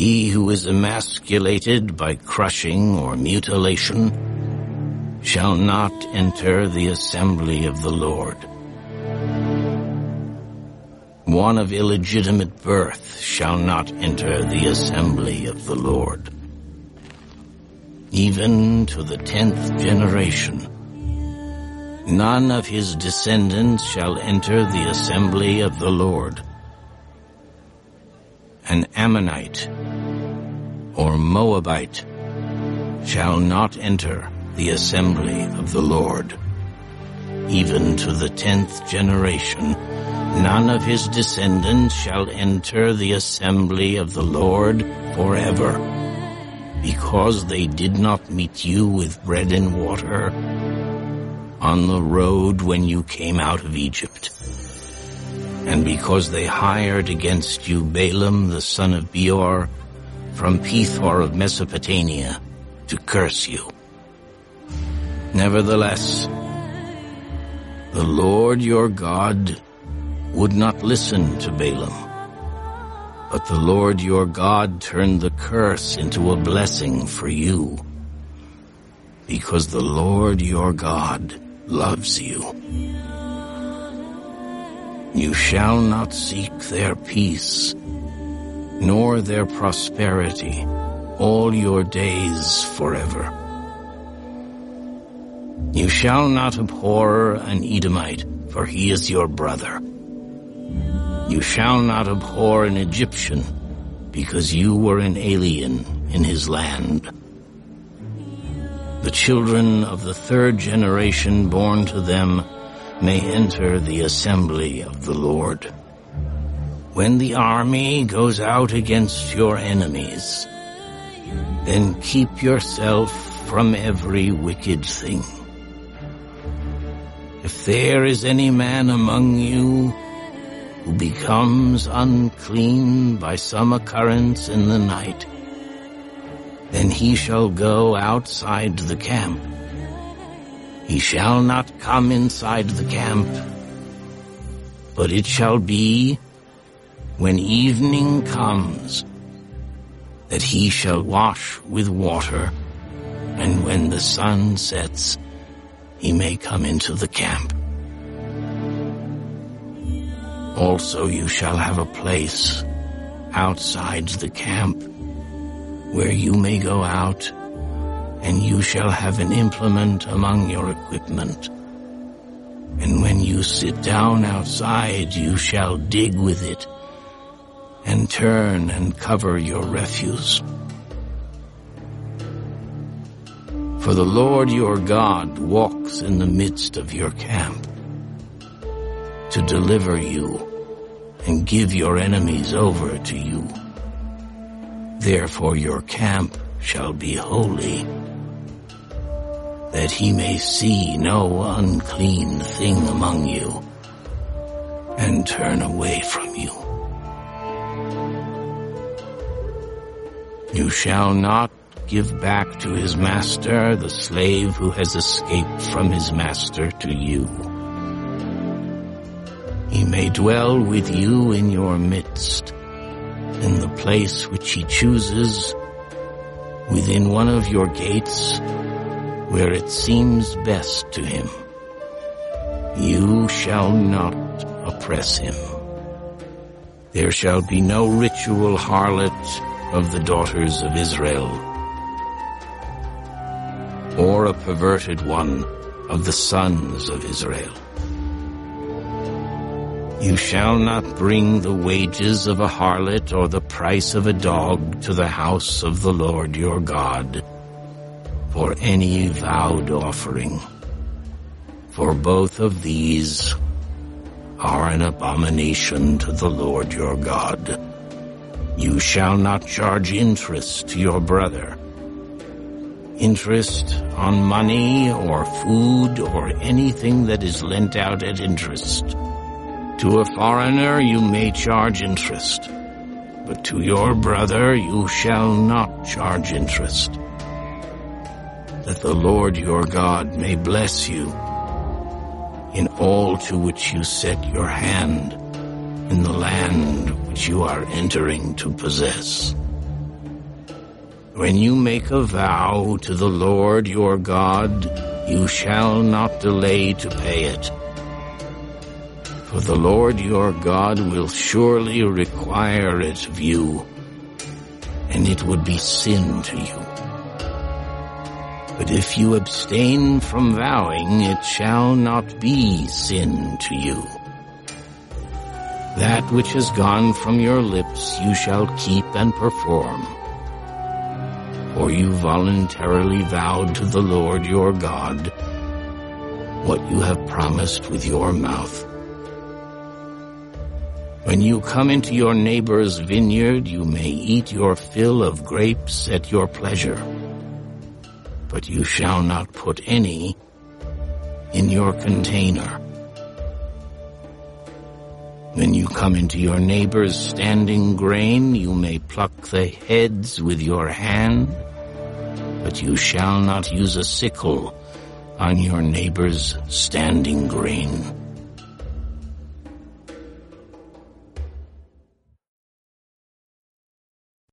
He who is emasculated by crushing or mutilation shall not enter the assembly of the Lord. One of illegitimate birth shall not enter the assembly of the Lord. Even to the tenth generation, none of his descendants shall enter the assembly of the Lord. An Ammonite or Moabite shall not enter the assembly of the Lord. Even to the tenth generation, none of his descendants shall enter the assembly of the Lord forever, because they did not meet you with bread and water on the road when you came out of Egypt. And because they hired against you Balaam the son of Beor from Pethor of Mesopotamia to curse you. Nevertheless, the Lord your God would not listen to Balaam. But the Lord your God turned the curse into a blessing for you, because the Lord your God loves you. You shall not seek their peace, nor their prosperity all your days forever. You shall not abhor an Edomite, for he is your brother. You shall not abhor an Egyptian, because you were an alien in his land. The children of the third generation born to them may enter the assembly of the Lord. When the army goes out against your enemies, then keep yourself from every wicked thing. If there is any man among you who becomes unclean by some occurrence in the night, then he shall go outside the camp. He shall not come inside the camp, but it shall be when evening comes that he shall wash with water, and when the sun sets, he may come into the camp. Also you shall have a place outside the camp where you may go out and you shall have an implement among your equipment. And when you sit down outside, you shall dig with it and turn and cover your refuse. For the Lord your God walks in the midst of your camp to deliver you and give your enemies over to you. Therefore your camp shall be holy, that he may see no unclean thing among you, and turn away from you. You shall not give back to his master the slave who has escaped from his master to you. He may dwell with you in your midst, in the place which he chooses, within one of your gates, where it seems best to him. You shall not oppress him. There shall be no ritual harlot of the daughters of Israel, or a perverted one of the sons of Israel. You shall not bring the wages of a harlot or the price of a dog to the house of the Lord your God for any vowed offering. For both of these are an abomination to the Lord your God. You shall not charge interest to your brother. Interest on money or food or anything that is lent out at interest to a foreigner you may charge interest, but to your brother you shall not charge interest. That the Lord your God may bless you in all to which you set your hand in the land which you are entering to possess. When you make a vow to the Lord your God, you shall not delay to pay it. For the Lord your God will surely require it of you, and it would be sin to you. But if you abstain from vowing, it shall not be sin to you. That which has gone from your lips you shall keep and perform. For you voluntarily vowed to the Lord your God what you have promised with your mouth. When you come into your neighbor's vineyard, you may eat your fill of grapes at your pleasure, but you shall not put any in your container. When you come into your neighbor's standing grain, you may pluck the heads with your hand, but you shall not use a sickle on your neighbor's standing grain.